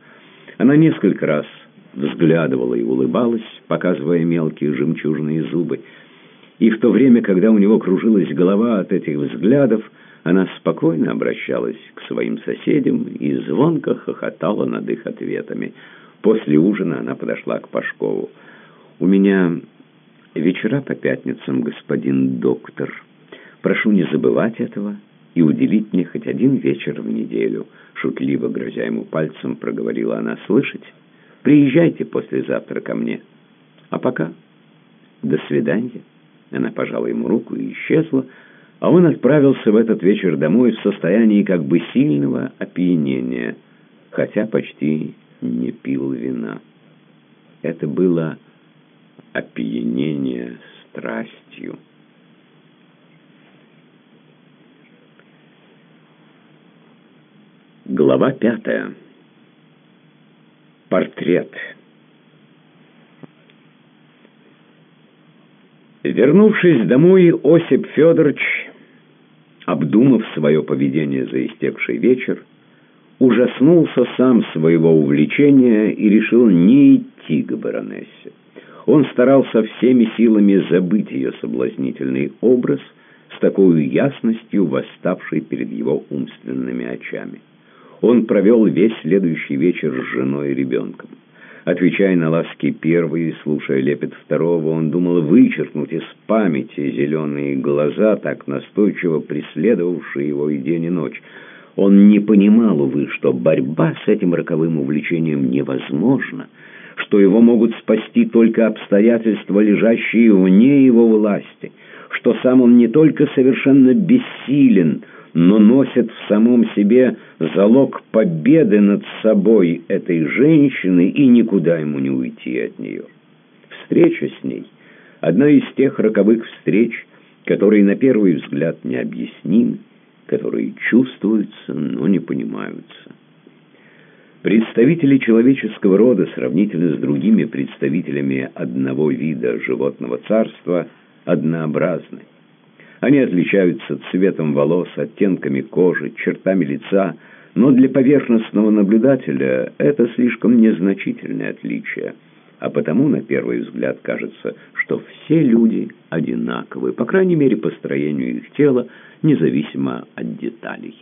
Она несколько раз взглядывала и улыбалась, показывая мелкие жемчужные зубы. И в то время, когда у него кружилась голова от этих взглядов, она спокойно обращалась к своим соседям и звонко хохотала над их ответами. После ужина она подошла к Пашкову. «У меня вечера по пятницам, господин доктор. Прошу не забывать этого и уделить мне хоть один вечер в неделю», шутливо грозя ему пальцем, проговорила она. «Слышите? Приезжайте послезавтра ко мне. А пока до свидания». Она пожала ему руку и исчезла, а он отправился в этот вечер домой в состоянии как бы сильного опьянения, хотя почти не пил вина. Это было опьянение страстью. Глава пятая. Портрет. Вернувшись домой, Осип Федорович, обдумав свое поведение за истекший вечер, ужаснулся сам своего увлечения и решил не идти к баронессе. Он старался всеми силами забыть ее соблазнительный образ с такой ясностью, восставшей перед его умственными очами. Он провел весь следующий вечер с женой и ребенком. Отвечая на ласки первой и слушая лепет второго, он думал вычеркнуть из памяти зеленые глаза, так настойчиво преследовавшие его и день, и ночь. Он не понимал, увы, что борьба с этим роковым увлечением невозможна, что его могут спасти только обстоятельства, лежащие вне его власти, что сам он не только совершенно бессилен, но носит в самом себе залог победы над собой этой женщины и никуда ему не уйти от нее. Встреча с ней — одна из тех роковых встреч, которые на первый взгляд необъяснимы, которые чувствуются, но не понимаются. Представители человеческого рода сравнительно с другими представителями одного вида животного царства однообразны. Они отличаются цветом волос, оттенками кожи, чертами лица, но для поверхностного наблюдателя это слишком незначительное отличие, а потому на первый взгляд кажется, что все люди одинаковы, по крайней мере по строению их тела, независимо от деталей.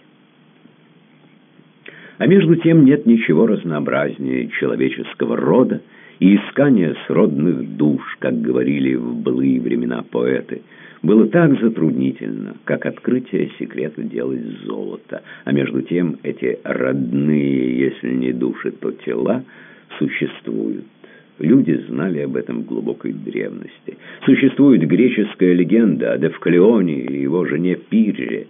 А между тем нет ничего разнообразнее человеческого рода и искания сродных душ, как говорили в былые времена поэты – было так затруднительно, как открытие секрета делать золото. А между тем эти родные, если не души, то тела, существуют. Люди знали об этом в глубокой древности. Существует греческая легенда о Девкалионе и его жене Пирре,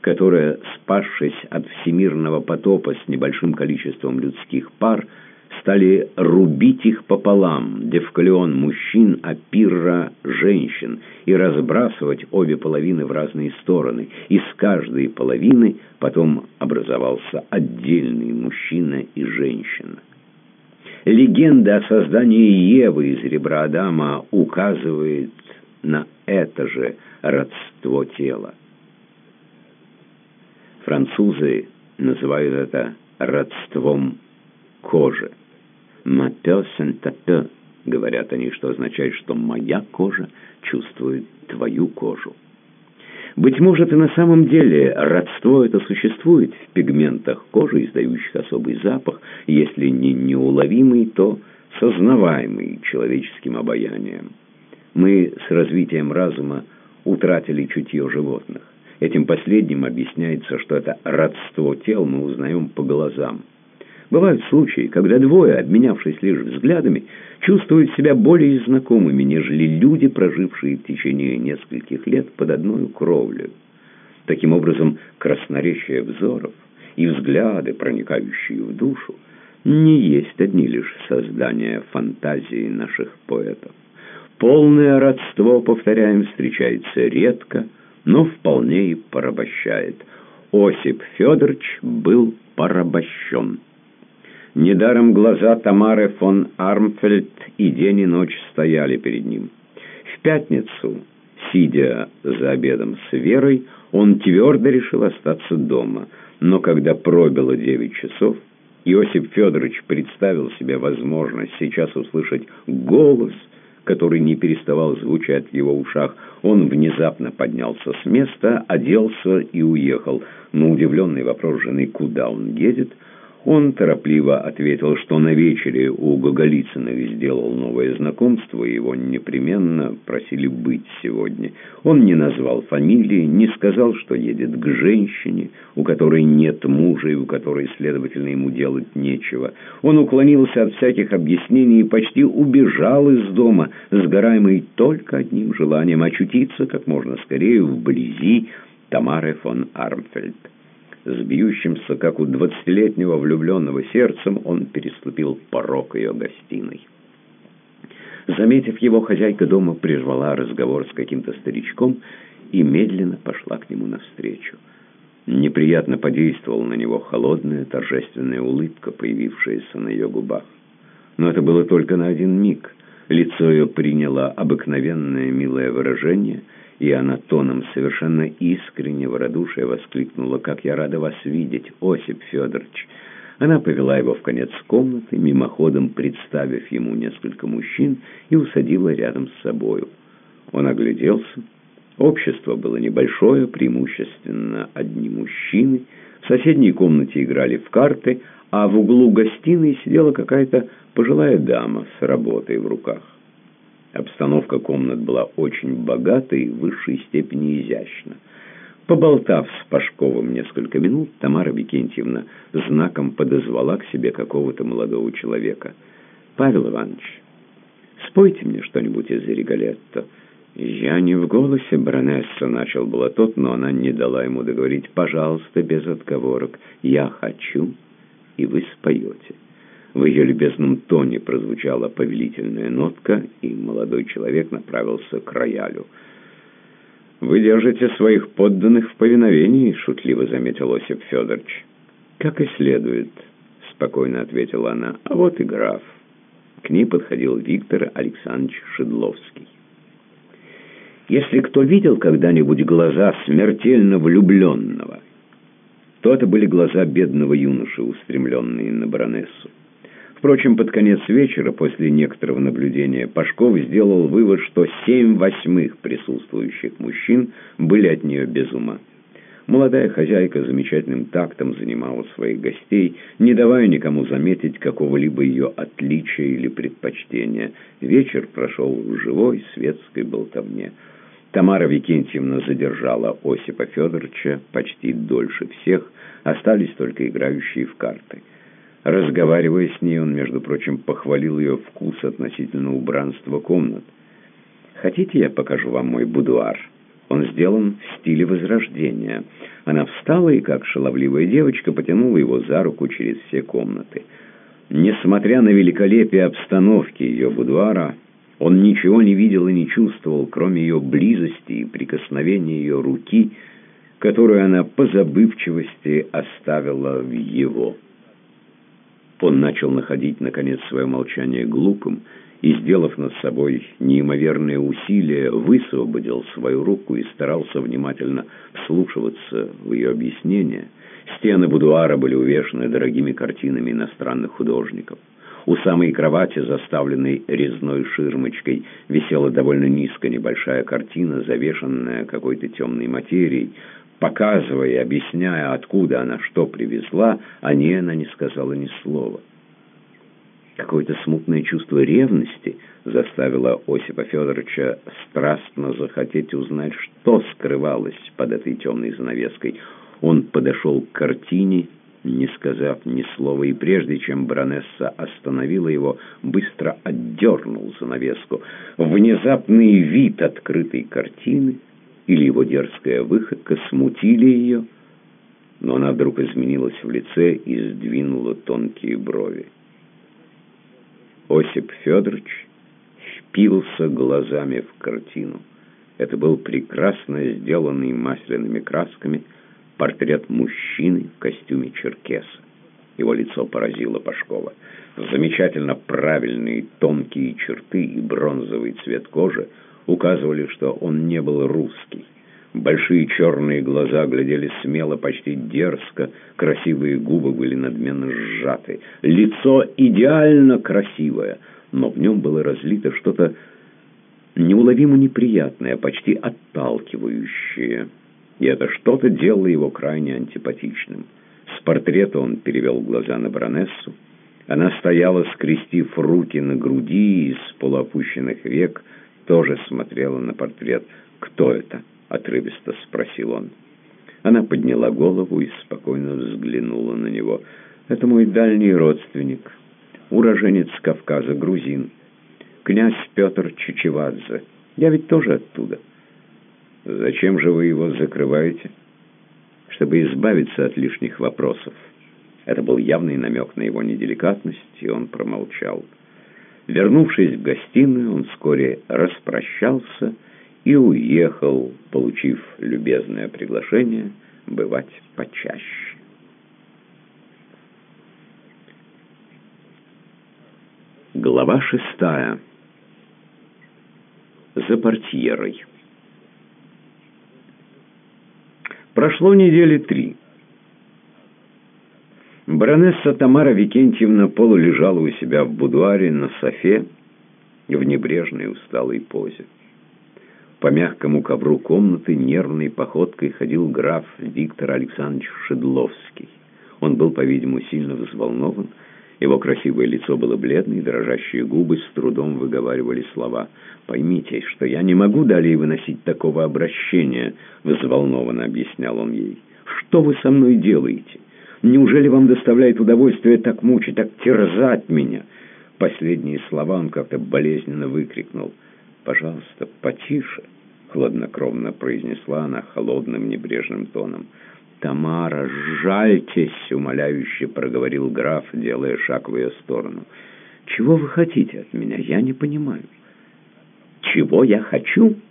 которая, спасшись от всемирного потопа с небольшим количеством людских пар, стали рубить их пополам, Девкалион мужчин, а Пирра женщин, и разбрасывать обе половины в разные стороны. Из каждой половины потом образовался отдельный мужчина и женщина. Легенда о создании Евы из ребра Адама указывает на это же родство тела. Французы называют это родством кожи. «Мапе сентапе», — говорят они, что означает, что моя кожа чувствует твою кожу. Быть может, и на самом деле родство это существует в пигментах кожи, издающих особый запах, если не неуловимый, то сознаваемый человеческим обаянием. Мы с развитием разума утратили чутье животных. Этим последним объясняется, что это родство тел мы узнаем по глазам. Бывают случаи, когда двое, обменявшись лишь взглядами, чувствуют себя более знакомыми, нежели люди, прожившие в течение нескольких лет под одной кровлей. Таким образом, красноречие взоров и взгляды, проникающие в душу, не есть одни лишь создания фантазии наших поэтов. Полное родство, повторяем, встречается редко, но вполне и порабощает. Осип Федорович был порабощен. Недаром глаза Тамары фон Армфельд и день и ночь стояли перед ним. В пятницу, сидя за обедом с Верой, он твердо решил остаться дома. Но когда пробило девять часов, Иосиф Федорович представил себе возможность сейчас услышать голос, который не переставал звучать в его ушах. Он внезапно поднялся с места, оделся и уехал. На удивленный вопрос жены, куда он едет, он торопливо ответил, что на вечере у Гоголицыных сделал новое знакомство, и его непременно просили быть сегодня. Он не назвал фамилии, не сказал, что едет к женщине, у которой нет мужа и у которой, следовательно, ему делать нечего. Он уклонился от всяких объяснений и почти убежал из дома, сгораемый только одним желанием очутиться как можно скорее вблизи Тамары фон Армфельд. С бьющимся, как у двадцатилетнего влюбленного сердцем, он переступил порог ее гостиной. Заметив его, хозяйка дома прервала разговор с каким-то старичком и медленно пошла к нему навстречу. Неприятно подействовала на него холодная торжественная улыбка, появившаяся на ее губах. Но это было только на один миг. Лицо ее приняло обыкновенное милое выражение, и она тоном совершенно искреннего радушия воскликнула, «Как я рада вас видеть, Осип Федорович!» Она повела его в конец комнаты, мимоходом представив ему несколько мужчин, и усадила рядом с собою. Он огляделся. Общество было небольшое, преимущественно одни мужчины. В соседней комнате играли в карты, а в углу гостиной сидела какая-то пожилая дама с работой в руках. Обстановка комнат была очень богата и в высшей степени изящна. Поболтав с Пашковым несколько минут, Тамара Викентьевна знаком подозвала к себе какого-то молодого человека. «Павел Иванович, спойте мне что-нибудь из Риголетто». «Я не в голосе, баронесса», — начал было тот, но она не дала ему договорить. «Пожалуйста, без отговорок. Я хочу, и вы споете». В ее любезном тоне прозвучала повелительная нотка, и молодой человек направился к роялю. «Вы держите своих подданных в повиновении», — шутливо заметил Осип Федорович. «Как и следует», — спокойно ответила она. «А вот и граф». К ней подходил Виктор Александрович Шедловский. Если кто видел когда-нибудь глаза смертельно влюбленного, то это были глаза бедного юноши, устремленные на баронессу. Впрочем, под конец вечера, после некоторого наблюдения, Пашков сделал вывод, что семь восьмых присутствующих мужчин были от нее без ума. Молодая хозяйка замечательным тактом занимала своих гостей, не давая никому заметить какого-либо ее отличия или предпочтения. Вечер прошел в живой светской болтовне. Тамара Викентьевна задержала Осипа Федоровича почти дольше всех, остались только играющие в карты. Разговаривая с ней, он, между прочим, похвалил ее вкус относительно убранства комнат. «Хотите, я покажу вам мой будуар?» Он сделан в стиле Возрождения. Она встала и, как шаловливая девочка, потянула его за руку через все комнаты. Несмотря на великолепие обстановки ее будуара, он ничего не видел и не чувствовал, кроме ее близости и прикосновения ее руки, которую она по забывчивости оставила в его. Он начал находить, наконец, свое молчание глупым и, сделав над собой неимоверные усилия, высвободил свою руку и старался внимательно вслушиваться в ее объяснения. Стены будуара были увешаны дорогими картинами иностранных художников. У самой кровати, заставленной резной ширмочкой, висела довольно низко небольшая картина, завешенная какой-то темной материей, Показывая и объясняя, откуда она что привезла, о ней она не сказала ни слова. Какое-то смутное чувство ревности заставило Осипа Федоровича страстно захотеть узнать, что скрывалось под этой темной занавеской. Он подошел к картине, не сказав ни слова, и прежде чем баронесса остановила его, быстро отдернул занавеску. Внезапный вид открытой картины — или его дерзкая выходка смутили ее, но она вдруг изменилась в лице и сдвинула тонкие брови. Осип Федорович впился глазами в картину. Это был прекрасно сделанный масляными красками портрет мужчины в костюме черкеса. Его лицо поразило Пашкова. Замечательно правильные тонкие черты и бронзовый цвет кожи указывали, что он не был русский. Большие черные глаза глядели смело, почти дерзко, красивые губы были надменно сжаты. Лицо идеально красивое, но в нем было разлито что-то неуловимо неприятное, почти отталкивающее. И это что-то делало его крайне антипатичным. С портрета он перевел глаза на баронессу. Она стояла, скрестив руки на груди, из полуопущенных век – тоже смотрела на портрет. «Кто это?» — отрывисто спросил он. Она подняла голову и спокойно взглянула на него. «Это мой дальний родственник, уроженец Кавказа, грузин, князь Петр Чичевадзе. Я ведь тоже оттуда». «Зачем же вы его закрываете?» «Чтобы избавиться от лишних вопросов». Это был явный намек на его неделикатность, и он промолчал. Вернувшись в гостиную, он вскоре распрощался и уехал, получив любезное приглашение бывать почаще. Глава шестая. За портьерой. Прошло недели три. Баронесса Тамара Викентьевна полулежала у себя в будуаре на софе в небрежной усталой позе. По мягкому ковру комнаты нервной походкой ходил граф Виктор Александрович Шедловский. Он был, по-видимому, сильно взволнован. Его красивое лицо было бледное, дрожащие губы с трудом выговаривали слова. «Поймите, что я не могу далее выносить такого обращения», — взволнованно объяснял он ей. «Что вы со мной делаете? Неужели вам доставляет удовольствие так мучить, так терзать меня?» Последние слова он как-то болезненно выкрикнул — «Пожалуйста, потише», — хладнокровно произнесла она холодным небрежным тоном. «Тамара, жальтесь!» — умоляюще проговорил граф, делая шаг в ее сторону. «Чего вы хотите от меня? Я не понимаю». «Чего я хочу?» —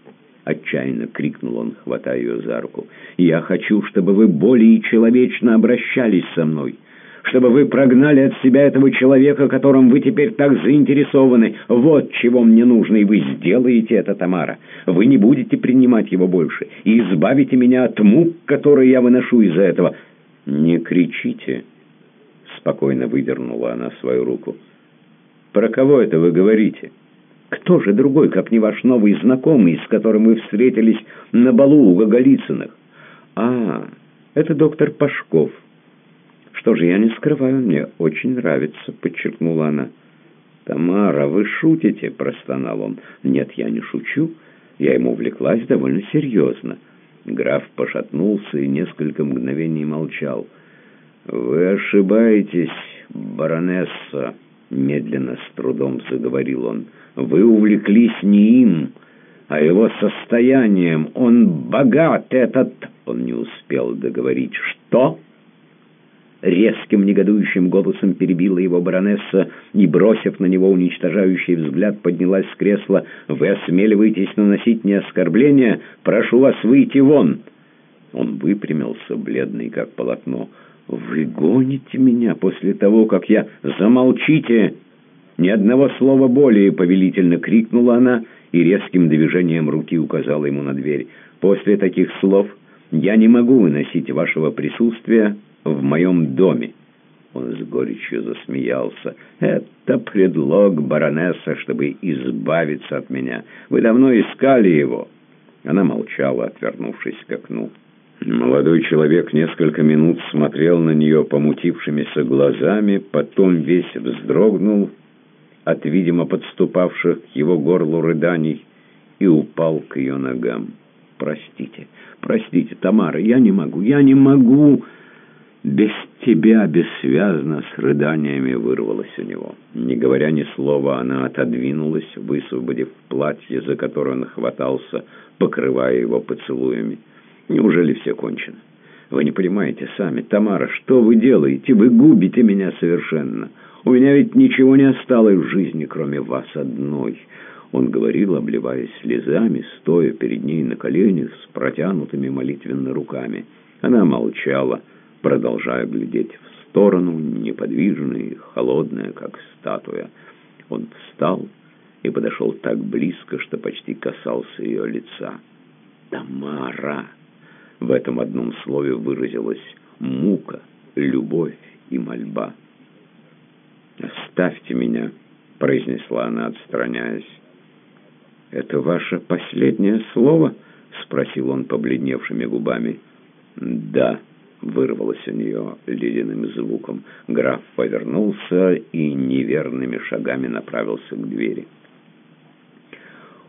отчаянно крикнул он, хватая ее за руку. «Я хочу, чтобы вы более человечно обращались со мной» чтобы вы прогнали от себя этого человека, которым вы теперь так заинтересованы. Вот чего мне нужно, и вы сделаете это, Тамара. Вы не будете принимать его больше и избавите меня от мук, которые я выношу из-за этого. Не кричите, спокойно выдернула она свою руку. Про кого это вы говорите? Кто же другой, как не ваш новый знакомый, с которым вы встретились на балу у Гоголицыных? А, это доктор Пашков. «Что же, я не скрываю, мне очень нравится», — подчеркнула она. «Тамара, вы шутите?» — простонал он. «Нет, я не шучу. Я ему увлеклась довольно серьезно». Граф пошатнулся и несколько мгновений молчал. «Вы ошибаетесь, баронесса», — медленно, с трудом заговорил он. «Вы увлеклись не им, а его состоянием. Он богат, этот...» Он не успел договорить. «Что?» Резким негодующим голосом перебила его баронесса и, бросив на него уничтожающий взгляд, поднялась с кресла. «Вы осмеливаетесь наносить мне оскорбления? Прошу вас выйти вон!» Он выпрямился, бледный как полотно. «Вы гоните меня после того, как я... Замолчите!» Ни одного слова более повелительно крикнула она и резким движением руки указала ему на дверь. «После таких слов я не могу выносить вашего присутствия в моем доме». Он с горечью засмеялся. «Это предлог баронесса, чтобы избавиться от меня. Вы давно искали его». Она молчала, отвернувшись к окну. Молодой человек несколько минут смотрел на нее помутившимися глазами, потом весь вздрогнул от, видимо, подступавших к его горлу рыданий и упал к ее ногам. «Простите, простите, Тамара, я не могу, я не могу!» «Без тебя бессвязно с рыданиями вырвалось у него». Не говоря ни слова, она отодвинулась, высвободив платье, за которое он хватался, покрывая его поцелуями. «Неужели все кончено? Вы не понимаете сами. Тамара, что вы делаете? Вы губите меня совершенно. У меня ведь ничего не осталось в жизни, кроме вас одной». Он говорил, обливаясь слезами, стоя перед ней на коленях с протянутыми молитвенно руками. Она молчала продолжая глядеть в сторону, неподвижная и холодная, как статуя. Он встал и подошел так близко, что почти касался ее лица. «Тамара!» В этом одном слове выразилась мука, любовь и мольба. «Оставьте меня», — произнесла она, отстраняясь. «Это ваше последнее слово?» — спросил он побледневшими губами. «Да» вырвалось у нее ледяным звуком. Граф повернулся и неверными шагами направился к двери.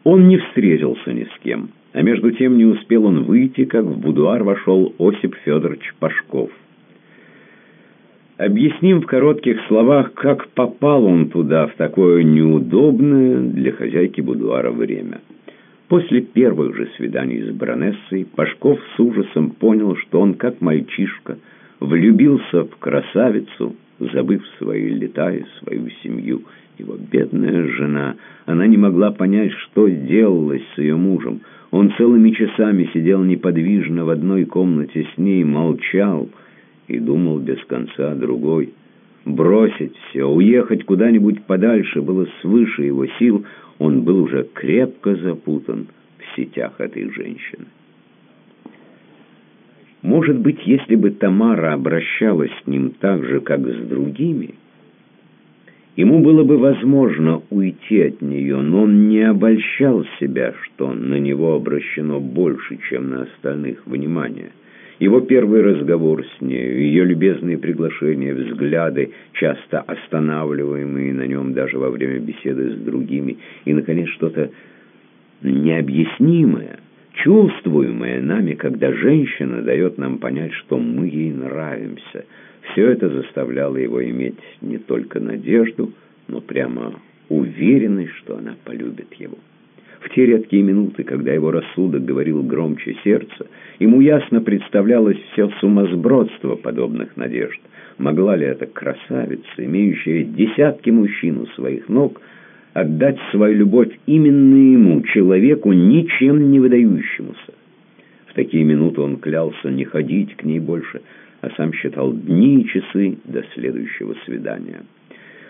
Он не встретился ни с кем, а между тем не успел он выйти, как в будуар вошел Осип Федорович Пашков. Объясним в коротких словах, как попал он туда в такое неудобное для хозяйки будуара время. После первых же свиданий с баронессой Пашков с ужасом понял, что он, как мальчишка, влюбился в красавицу, забыв свои лета и свою семью. Бедная жена, она не могла понять, что сделалось с ее мужем. Он целыми часами сидел неподвижно в одной комнате с ней, молчал и думал без конца другой. Бросить все, уехать куда-нибудь подальше было свыше его сил, он был уже крепко запутан в сетях этой женщины. Может быть, если бы Тамара обращалась с ним так же, как с другими, ему было бы возможно уйти от нее, но он не обольщал себя, что на него обращено больше, чем на остальных внимание. Его первый разговор с нею, ее любезные приглашения, взгляды, часто останавливаемые на нем даже во время беседы с другими, и, наконец, что-то необъяснимое, чувствуемое нами, когда женщина дает нам понять, что мы ей нравимся. Все это заставляло его иметь не только надежду, но прямо уверенность, что она полюбит его. В те редкие минуты, когда его рассудок говорил громче сердца, ему ясно представлялось все сумасбродство подобных надежд. Могла ли эта красавица, имеющая десятки мужчин у своих ног, отдать свою любовь именно ему, человеку, ничем не выдающемуся? В такие минуты он клялся не ходить к ней больше, а сам считал дни и часы до следующего свидания.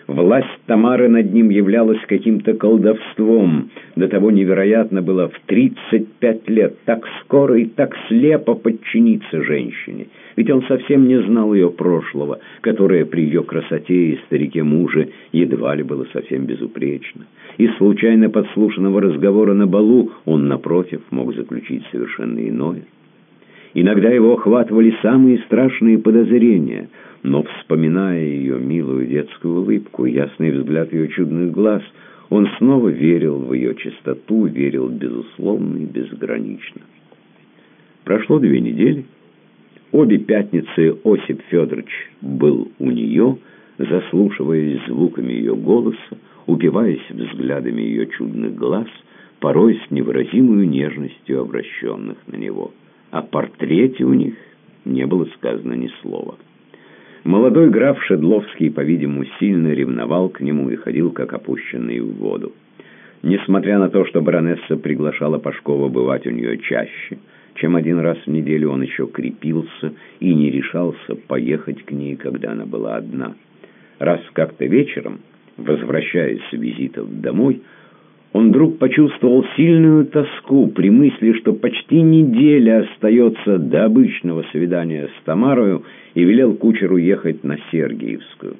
Власть Тамары над ним являлась каким-то колдовством. До того невероятно было в 35 лет так скоро и так слепо подчиниться женщине. Ведь он совсем не знал ее прошлого, которое при ее красоте и старике муже едва ли было совсем безупречно. Из случайно подслушанного разговора на балу он, напротив, мог заключить совершенно иное. Иногда его охватывали самые страшные подозрения – но, вспоминая ее милую детскую улыбку, ясный взгляд ее чудных глаз, он снова верил в ее чистоту, верил безусловно и безгранично. Прошло две недели. Обе пятницы Осип Федорович был у нее, заслушиваясь звуками ее голоса, упиваясь взглядами ее чудных глаз, порой с невыразимой нежностью обращенных на него. О портрете у них не было сказано ни слова. Молодой граф Шедловский, по-видимому, сильно ревновал к нему и ходил как опущенный в воду. Несмотря на то, что баронесса приглашала Пашкова бывать у нее чаще, чем один раз в неделю он еще крепился и не решался поехать к ней, когда она была одна. Раз как-то вечером, возвращаясь с визитов домой, он вдруг почувствовал сильную тоску при мысли, что почти неделя остается до обычного свидания с Тамарою, и велел кучеру ехать на Сергиевскую.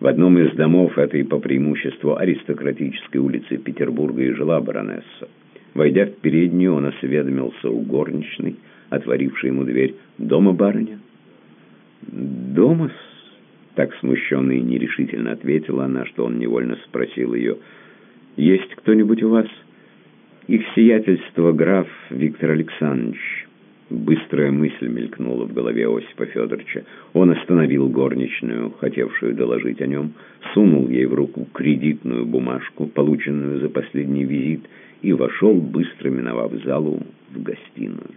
В одном из домов этой по преимуществу аристократической улицы Петербурга и жила баронесса. Войдя в переднюю, он осведомился у горничной, отворившей ему дверь. «Дома, барыня?» «Дома-с?» Так смущенно и нерешительно ответила она, что он невольно спросил ее – есть кто-нибудь у вас? Их сиятельство граф Виктор Александрович. Быстрая мысль мелькнула в голове Осипа Федоровича. Он остановил горничную, хотевшую доложить о нем, сунул ей в руку кредитную бумажку, полученную за последний визит, и вошел, быстро миновав залу, в гостиную.